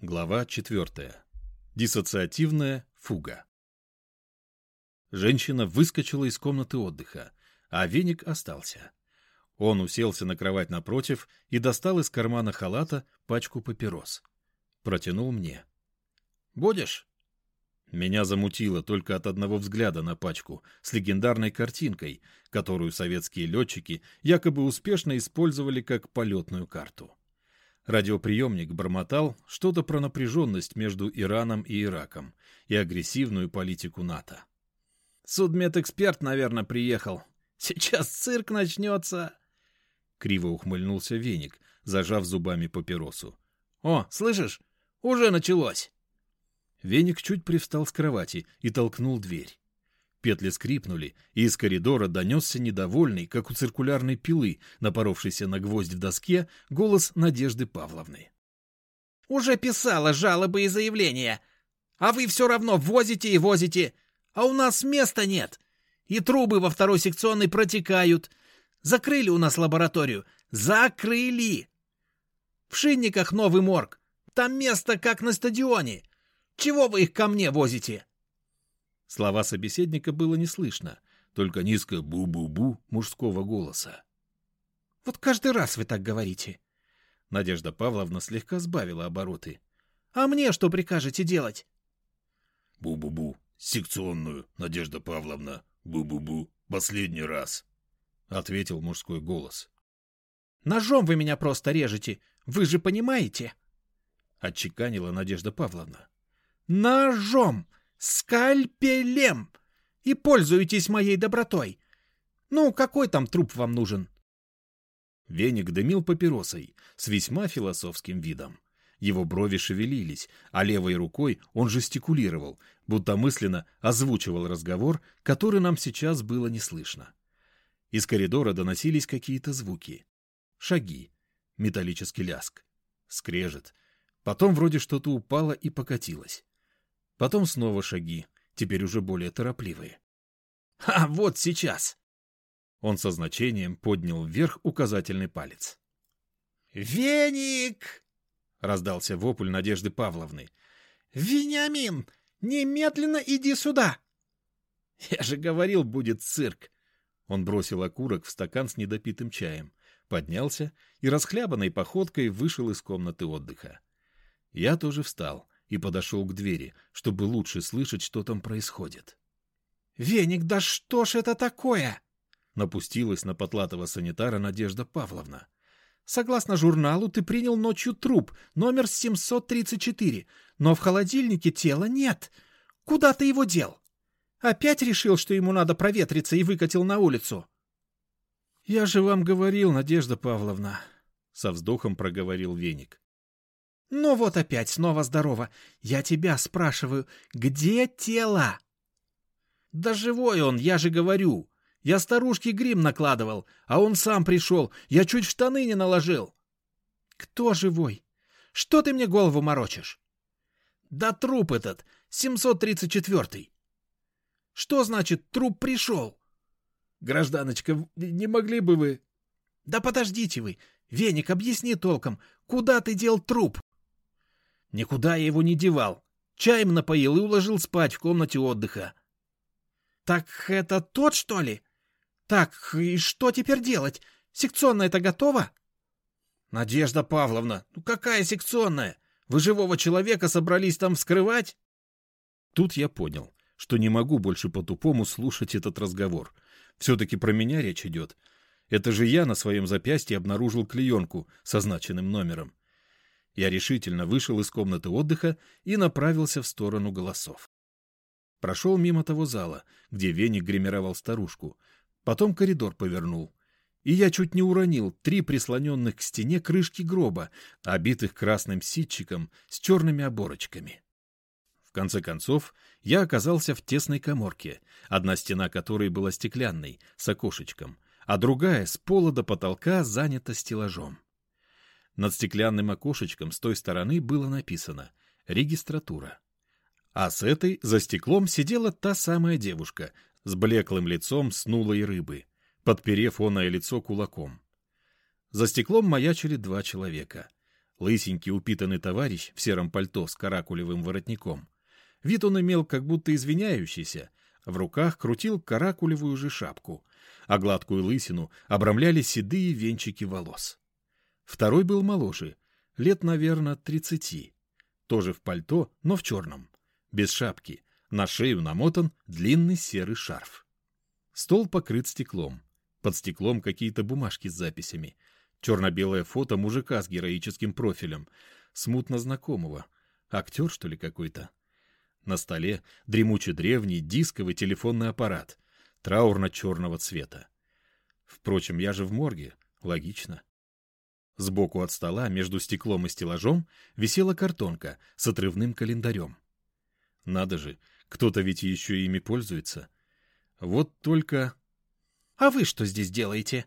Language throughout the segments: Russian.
Глава 4. Диссоциативная фуга. Женщина выскочила из комнаты отдыха, а веник остался. Он уселся на кровать напротив и достал из кармана халата пачку папирос. Протянул мне. «Будешь?» Меня замутило только от одного взгляда на пачку с легендарной картинкой, которую советские летчики якобы успешно использовали как полетную карту. Радиоприемник бормотал что-то про напряженность между Ираном и Ираком и агрессивную политику НАТО. «Судмедэксперт, наверное, приехал. Сейчас цирк начнется!» Криво ухмыльнулся веник, зажав зубами папиросу. «О, слышишь? Уже началось!» Веник чуть привстал с кровати и толкнул дверь. Петли скрипнули, и из коридора донесся недовольный, как у циркулярной пилы, напоровшийся на гвоздь в доске, голос Надежды Павловны. «Уже писала жалобы и заявления, а вы все равно возите и возите, а у нас места нет, и трубы во второй секционной протекают. Закрыли у нас лабораторию, закрыли! В Шинниках новый морг, там место как на стадионе. Чего вы их ко мне возите?» Слова собеседника было не слышно, только низкое «бу-бу-бу» мужского голоса. «Вот каждый раз вы так говорите». Надежда Павловна слегка сбавила обороты. «А мне что прикажете делать?» «Бу-бу-бу, секционную, Надежда Павловна, бу-бу-бу, последний раз», — ответил мужской голос. «Ножом вы меня просто режете, вы же понимаете?» — отчеканила Надежда Павловна. «Ножом! Скальпелем и пользуетесь моей добротой. Ну, какой там труп вам нужен? Веник дымил папиросой с весьма философским видом. Его брови шевелились, а левой рукой он жестикулировал, будто мысленно озвучивал разговор, который нам сейчас было не слышно. Из коридора доносились какие-то звуки. Шаги, металлический ляск, скрежет. Потом вроде что-то упало и покатилось. Потом снова шаги, теперь уже более торопливые. «А вот сейчас!» Он со значением поднял вверх указательный палец. «Веник!» — раздался вопль Надежды Павловны. «Вениамин, немедленно иди сюда!» «Я же говорил, будет цирк!» Он бросил окурок в стакан с недопитым чаем, поднялся и расхлябанной походкой вышел из комнаты отдыха. Я тоже встал, и подошел к двери, чтобы лучше слышать, что там происходит. «Веник, да что ж это такое?» Напустилась на потлатого санитара Надежда Павловна. «Согласно журналу, ты принял ночью труп, номер 734, но в холодильнике тела нет. Куда ты его дел? Опять решил, что ему надо проветриться и выкатил на улицу?» «Я же вам говорил, Надежда Павловна», — со вздохом проговорил Веник. Ну вот опять снова здорово. Я тебя спрашиваю, где тело? Да живой он, я же говорю. Я старушке грим накладывал, а он сам пришел. Я чуть в штаны не наложил. Кто живой? Что ты мне голову морочишь? Да труп этот, 734-й. Что значит труп пришел? Гражданочка, не могли бы вы... Да подождите вы. Веник, объясни толком, куда ты дел труп? Никуда я его не девал. Чаем напоил и уложил спать в комнате отдыха. Так это тот, что ли? Так, и что теперь делать? Секционная-то готова? Надежда Павловна, ну какая секционная? Вы живого человека собрались там вскрывать? Тут я понял, что не могу больше по-тупому слушать этот разговор. Все-таки про меня речь идет. Это же я на своем запястье обнаружил клеенку со значенным номером. Я решительно вышел из комнаты отдыха и направился в сторону голосов. Прошел мимо того зала, где веник гримировал старушку, потом коридор повернул, и я чуть не уронил три прислоненных к стене крышки гроба, обитых красным ситчиком с черными оборочками. В конце концов, я оказался в тесной коморке, одна стена которой была стеклянной, с окошечком, а другая с пола до потолка занята стеллажом. Над стеклянным окошечком с той стороны было написано «Регистратура». А с этой за стеклом сидела та самая девушка с блеклым лицом снулой рыбы, подперев оное лицо кулаком. За стеклом маячили два человека. Лысенький упитанный товарищ в сером пальто с каракулевым воротником. Вид он имел как будто извиняющийся. В руках крутил каракулевую же шапку, а гладкую лысину обрамляли седые венчики волос. Второй был моложе, лет, наверное, тридцати. Тоже в пальто, но в черном, без шапки. На шею намотан длинный серый шарф. Стол покрыт стеклом. Под стеклом какие-то бумажки с записями. Черно-белое фото мужика с героическим профилем. Смутно знакомого. Актер, что ли, какой-то? На столе дремучий древний дисковый телефонный аппарат. Траурно-черного цвета. Впрочем, я же в морге. Логично. Сбоку от стола, между стеклом и стеллажом, висела картонка с отрывным календарем. Надо же, кто-то ведь еще ими пользуется. Вот только... — А вы что здесь делаете?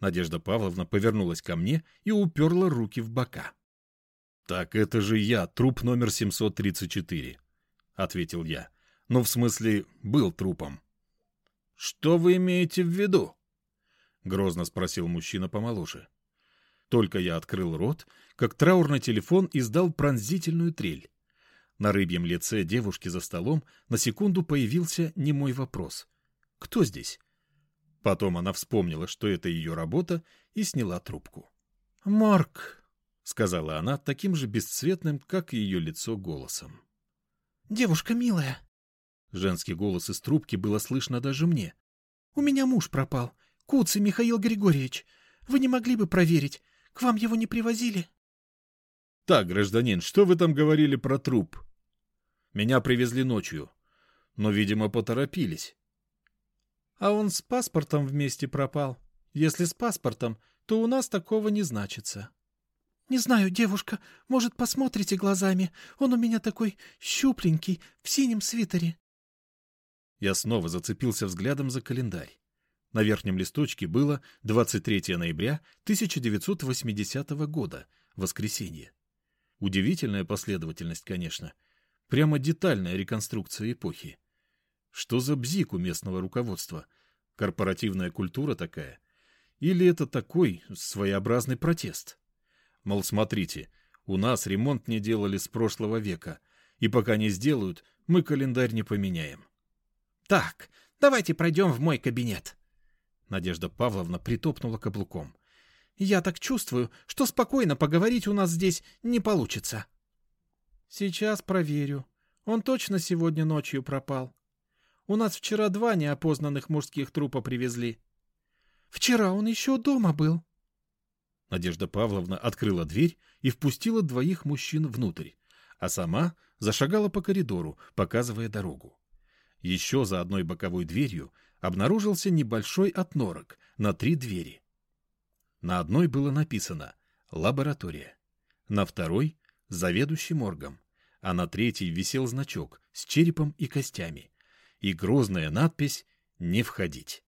Надежда Павловна повернулась ко мне и уперла руки в бока. — Так это же я, труп номер 734, — ответил я. Ну, в смысле, был трупом. — Что вы имеете в виду? — грозно спросил мужчина помоложе. Только я открыл рот, как траурный телефон издал пронзительную трель. На рыбьем лице девушки за столом на секунду появился немой вопрос. «Кто здесь?» Потом она вспомнила, что это ее работа, и сняла трубку. «Марк», — сказала она таким же бесцветным, как и ее лицо, голосом. «Девушка милая». Женский голос из трубки было слышно даже мне. «У меня муж пропал. Куцый Михаил Григорьевич. Вы не могли бы проверить? К вам его не привозили?» «Так, гражданин, что вы там говорили про труп?» «Меня привезли ночью, но, видимо, поторопились». А он с паспортом вместе пропал. Если с паспортом, то у нас такого не значится. Не знаю, девушка, может, посмотрите глазами. Он у меня такой щупленький, в синем свитере. Я снова зацепился взглядом за календарь. На верхнем листочке было 23 ноября 1980 года, воскресенье. Удивительная последовательность, конечно. Прямо детальная реконструкция эпохи. Что за бзик у местного руководства? Корпоративная культура такая? Или это такой своеобразный протест? Мол, смотрите, у нас ремонт не делали с прошлого века, и пока не сделают, мы календарь не поменяем. Так, давайте пройдем в мой кабинет. Надежда Павловна притопнула каблуком. Я так чувствую, что спокойно поговорить у нас здесь не получится. Сейчас проверю. Он точно сегодня ночью пропал. У нас вчера два неопознанных мужских трупа привезли. Вчера он еще дома был. Надежда Павловна открыла дверь и впустила двоих мужчин внутрь, а сама зашагала по коридору, показывая дорогу. Еще за одной боковой дверью обнаружился небольшой отнорок на три двери. На одной было написано «Лаборатория», на второй — «Заведующий моргом», а на третьей висел значок с черепом и костями и грозная надпись «Не входить».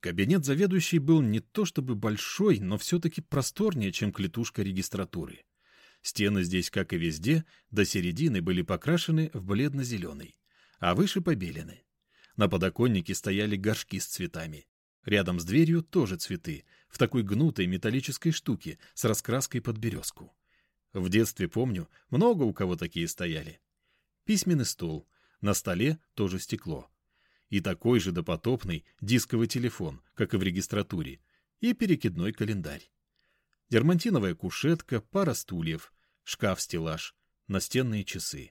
Кабинет заведующей был не то чтобы большой, но все-таки просторнее, чем клетушка регистратуры. Стены здесь, как и везде, до середины были покрашены в бледно-зеленый, а выше побелены. На подоконнике стояли горшки с цветами. Рядом с дверью тоже цветы, в такой гнутой металлической штуке с раскраской под березку. В детстве, помню, много у кого такие стояли. Письменный стол, на столе тоже стекло. И такой же допотопный дисковый телефон, как и в регистратуре, и перекидной календарь. Дермантиновая кушетка, пара стульев, шкаф-стеллаж, настенные часы.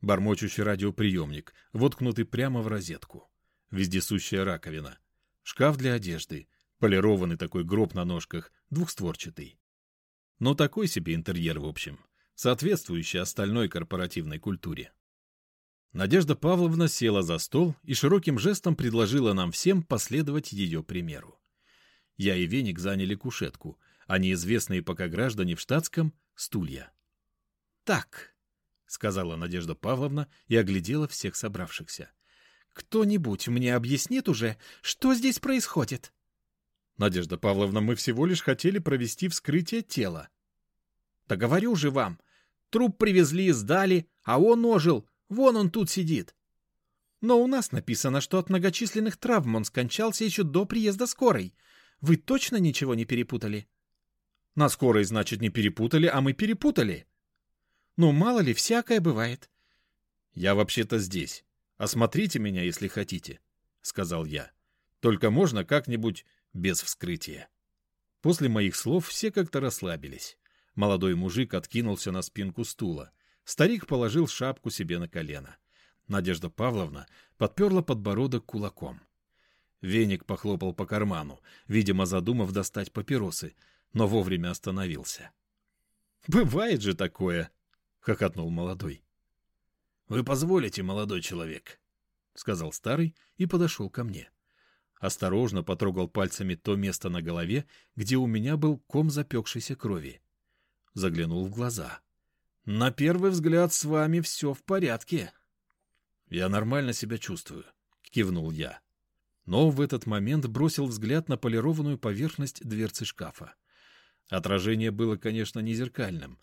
Бормочущий радиоприемник, воткнутый прямо в розетку. Вездесущая раковина. Шкаф для одежды, полированный такой гроб на ножках, двухстворчатый. Но такой себе интерьер в общем, соответствующий остальной корпоративной культуре. Надежда Павловна села за стол и широким жестом предложила нам всем последовать ее примеру. Я и Веник заняли кушетку, а неизвестные пока граждане в штатском — стулья. «Так», — сказала Надежда Павловна и оглядела всех собравшихся. «Кто-нибудь мне объяснит уже, что здесь происходит?» «Надежда Павловна, мы всего лишь хотели провести вскрытие тела». «Да говорю же вам, труп привезли, сдали, а он ожил, Вон он тут сидит. Но у нас написано, что от многочисленных травм он скончался еще до приезда скорой. Вы точно ничего не перепутали? На скорой, значит, не перепутали, а мы перепутали. Ну, мало ли, всякое бывает. Я вообще-то здесь. Осмотрите меня, если хотите, — сказал я. Только можно как-нибудь без вскрытия. После моих слов все как-то расслабились. Молодой мужик откинулся на спинку стула. Старик положил шапку себе на колено. Надежда Павловна подперла подбородок кулаком. Веник похлопал по карману, видимо, задумав достать папиросы, но вовремя остановился. «Бывает же такое!» — хохотнул молодой. «Вы позволите, молодой человек?» — сказал старый и подошел ко мне. Осторожно потрогал пальцами то место на голове, где у меня был ком запекшейся крови. Заглянул в глаза. «На первый взгляд с вами все в порядке». «Я нормально себя чувствую», — кивнул я. Но в этот момент бросил взгляд на полированную поверхность дверцы шкафа. Отражение было, конечно, не зеркальным,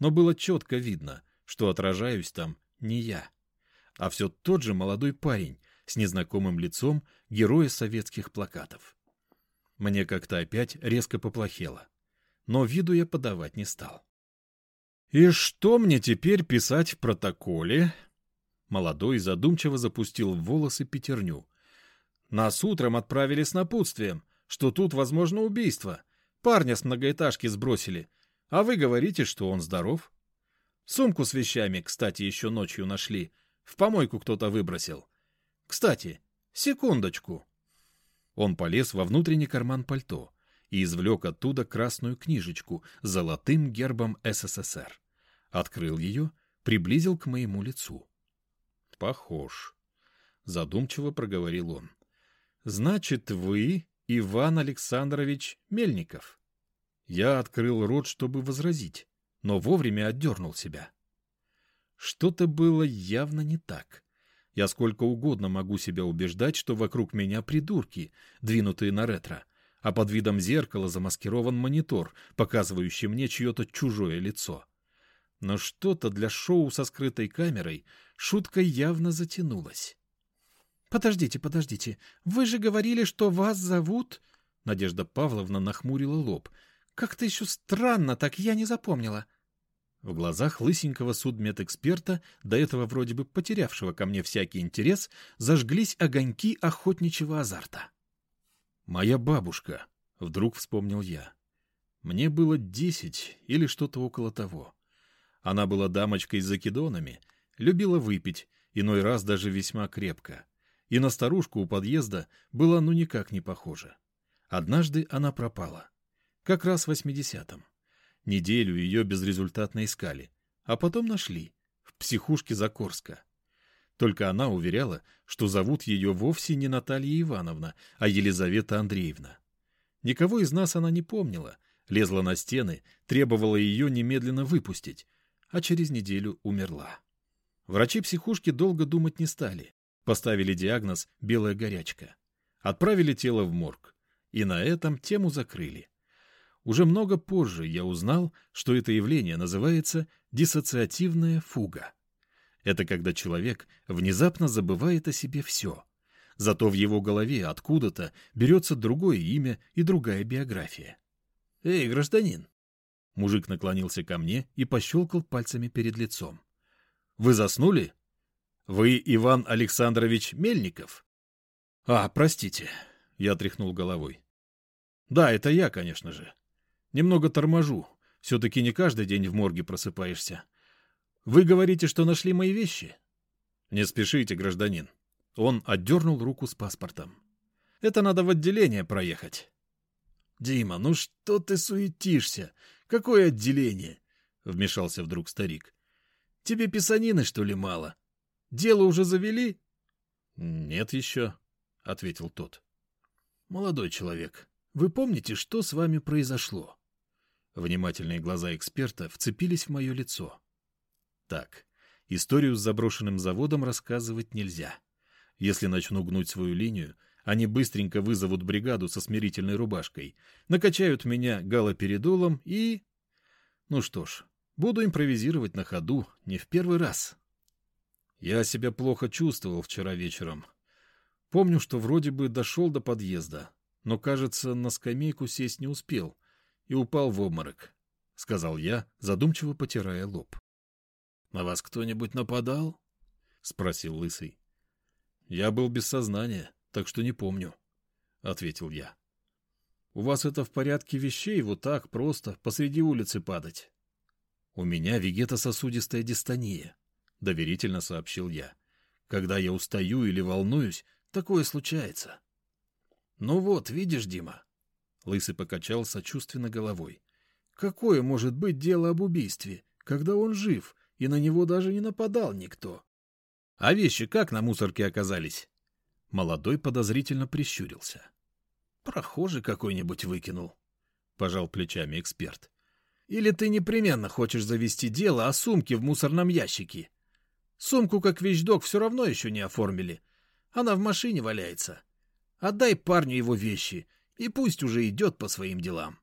но было четко видно, что отражаюсь там не я, а все тот же молодой парень с незнакомым лицом героя советских плакатов. Мне как-то опять резко поплохело, но виду я подавать не стал. «И что мне теперь писать в протоколе?» Молодой задумчиво запустил в волосы пятерню. «Нас утром отправили с напутствием, что тут возможно убийство. Парня с многоэтажки сбросили. А вы говорите, что он здоров?» Сумку с вещами, кстати, еще ночью нашли. В помойку кто-то выбросил. Кстати, секундочку. Он полез во внутренний карман пальто и извлек оттуда красную книжечку с золотым гербом СССР. Открыл ее, приблизил к моему лицу похож. Задумчиво проговорил он. Значит, вы Иван Александрович Мельников. Я открыл рот, чтобы возразить, но вовремя отдернул себя. Что-то было явно не так. Я сколько угодно могу себя убеждать, что вокруг меня придурки, двинутые на ретро, а под видом зеркала замаскирован монитор, показывающий мне чье-то чужое лицо. Но что-то для шоу со скрытой камерой шутка явно затянулась. «Подождите, подождите, вы же говорили, что вас зовут...» Надежда Павловна нахмурила лоб. «Как-то еще странно, так я не запомнила». В глазах лысенького судмедэксперта, до этого вроде бы потерявшего ко мне всякий интерес, зажглись огоньки охотничьего азарта. «Моя бабушка», — вдруг вспомнил я. Мне было десять или что-то около того. Она была дамочкой с закидонами, любила выпить, иной раз даже весьма крепко. И на старушку у подъезда была ну никак не похожа. Однажды она пропала. Как раз в восьмидесятом. Неделю ее безрезультатно искали, а потом нашли. В психушке Закорска. Только она уверяла, что зовут ее вовсе не Наталья Ивановна, а Елизавета Андреевна. Никого из нас она не помнила, лезла на стены, требовала ее немедленно выпустить, а через неделю умерла. Врачи психушки долго думать не стали. Поставили диагноз «белая горячка». Отправили тело в морг. И на этом тему закрыли. Уже много позже я узнал, что это явление называется диссоциативная фуга. Это когда человек внезапно забывает о себе все. Зато в его голове откуда-то берется другое имя и другая биография. «Эй, гражданин, Мужик наклонился ко мне и пощелкал пальцами перед лицом. «Вы заснули? Вы Иван Александрович Мельников?» «А, простите», — я тряхнул головой. «Да, это я, конечно же. Немного торможу. Все-таки не каждый день в морге просыпаешься. Вы говорите, что нашли мои вещи?» «Не спешите, гражданин». Он отдернул руку с паспортом. «Это надо в отделение проехать». «Дима, ну что ты суетишься? Какое отделение? — вмешался вдруг старик. — Тебе писанины, что ли, мало? Дело уже завели? — Нет еще, — ответил тот. — Молодой человек, вы помните, что с вами произошло? Внимательные глаза эксперта вцепились в мое лицо. Так, историю с заброшенным заводом рассказывать нельзя. Если начну гнуть свою линию, они быстренько вызовут бригаду со смирительной рубашкой, накачают меня галоперидолом и... Ну что ж, буду импровизировать на ходу не в первый раз. Я себя плохо чувствовал вчера вечером. Помню, что вроде бы дошел до подъезда, но, кажется, на скамейку сесть не успел. И упал в обморок, — сказал я, задумчиво потирая лоб. — На вас кто-нибудь нападал? — спросил Лысый. — Я был без сознания, так что не помню, — ответил я. — У вас это в порядке вещей вот так просто посреди улицы падать? — У меня вегетососудистая дистония, — доверительно сообщил я. — Когда я устаю или волнуюсь, такое случается. — Ну вот, видишь, Дима, Лысый покачал сочувственно головой. «Какое может быть дело об убийстве, когда он жив, и на него даже не нападал никто?» «А вещи как на мусорке оказались?» Молодой подозрительно прищурился. «Прохожий какой-нибудь выкинул», — пожал плечами эксперт. «Или ты непременно хочешь завести дело о сумке в мусорном ящике? Сумку как вещдок все равно еще не оформили. Она в машине валяется. Отдай парню его вещи, и пусть уже идет по своим делам.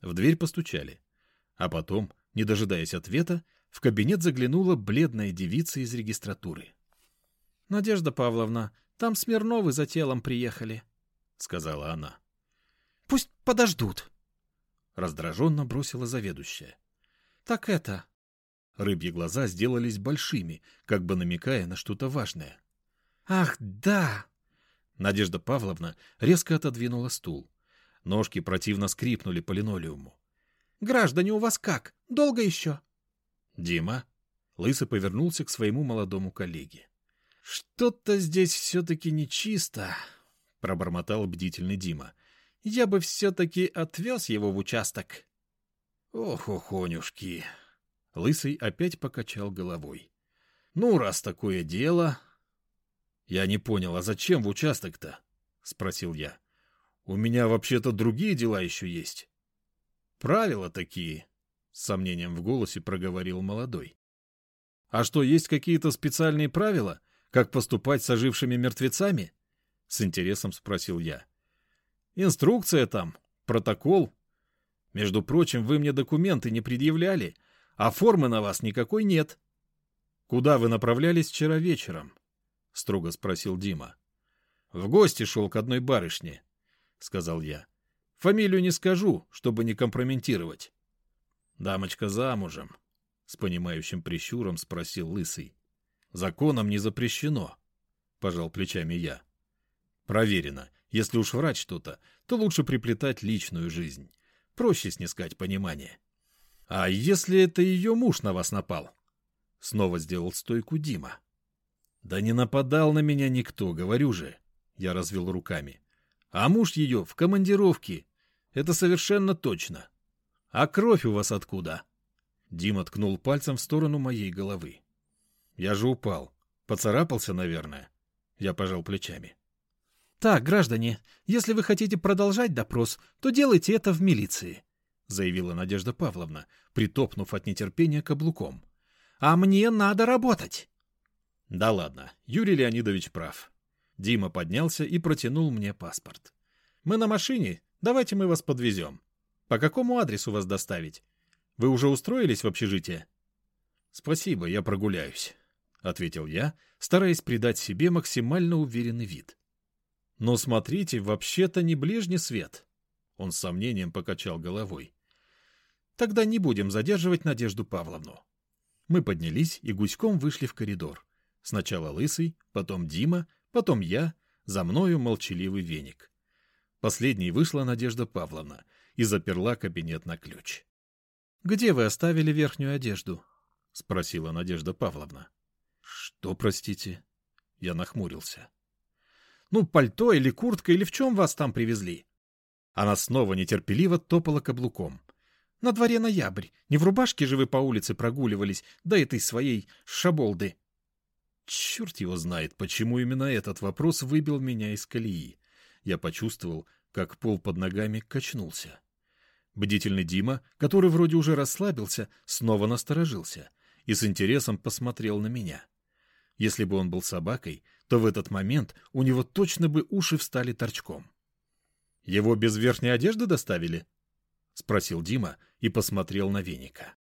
В дверь постучали. А потом, не дожидаясь ответа, в кабинет заглянула бледная девица из регистратуры. — Надежда Павловна, там Смирновы за телом приехали, — сказала она. — Пусть подождут. Раздраженно бросила заведующая. — Так это... Рыбьи глаза сделались большими, как бы намекая на что-то важное. — Ах, да! Надежда Павловна резко отодвинула стул. Ножки противно скрипнули по линолеуму. — Граждане, у вас как? Долго еще? — Дима. Лысый повернулся к своему молодому коллеге. — Что-то здесь все-таки нечисто, — пробормотал бдительный Дима. — Я бы все-таки отвез его в участок. — Ох, охонюшки! Лысый опять покачал головой. — Ну, раз такое дело, «Я не понял, а зачем в участок-то?» — спросил я. «У меня вообще-то другие дела еще есть». «Правила такие», — с сомнением в голосе проговорил молодой. «А что, есть какие-то специальные правила, как поступать с ожившими мертвецами?» — с интересом спросил я. «Инструкция там, протокол. Между прочим, вы мне документы не предъявляли, а формы на вас никакой нет. Куда вы направлялись вчера вечером?» — строго спросил Дима. — В гости шел к одной барышне, — сказал я. — Фамилию не скажу, чтобы не компрометировать. — Дамочка замужем, — с понимающим прищуром спросил Лысый. — Законом не запрещено, — пожал плечами я. — Проверено. Если уж врать что-то, то лучше приплетать личную жизнь. Проще снискать понимание. — А если это ее муж на вас напал? Снова сделал стойку Дима. — да не нападал на меня никто, говорю же. Я развел руками. А муж ее в командировке. Это совершенно точно. А кровь у вас откуда? Дима ткнул пальцем в сторону моей головы. Я же упал. Поцарапался, наверное. Я пожал плечами. «Так, граждане, если вы хотите продолжать допрос, то делайте это в милиции», — заявила Надежда Павловна, притопнув от нетерпения каблуком. «А мне надо работать». Да ладно, Юрий Леонидович прав. Дима поднялся и протянул мне паспорт. Мы на машине, давайте мы вас подвезем. По какому адресу вас доставить? Вы уже устроились в общежитие? Спасибо, я прогуляюсь, ответил я, стараясь придать себе максимально уверенный вид. Но смотрите, вообще-то не ближний свет. Он с сомнением покачал головой. Тогда не будем задерживать Надежду Павловну. Мы поднялись и гуськом вышли в коридор. Сначала Лысый, потом Дима, потом я, за мною молчаливый веник. Последней вышла Надежда Павловна и заперла кабинет на ключ. — Где вы оставили верхнюю одежду? — спросила Надежда Павловна. — Что, простите? Я нахмурился. — Ну, пальто или куртка, или в чем вас там привезли? Она снова нетерпеливо топала каблуком. — На дворе ноябрь. Не в рубашке же вы по улице прогуливались, да этой своей шаболды. Черт его знает, почему именно этот вопрос выбил меня из колеи. Я почувствовал, как пол под ногами качнулся. Бдительный Дима, который вроде уже расслабился, снова насторожился и с интересом посмотрел на меня. Если бы он был собакой, то в этот момент у него точно бы уши встали торчком. — Его без верхней одежды доставили? — спросил Дима и посмотрел на веника.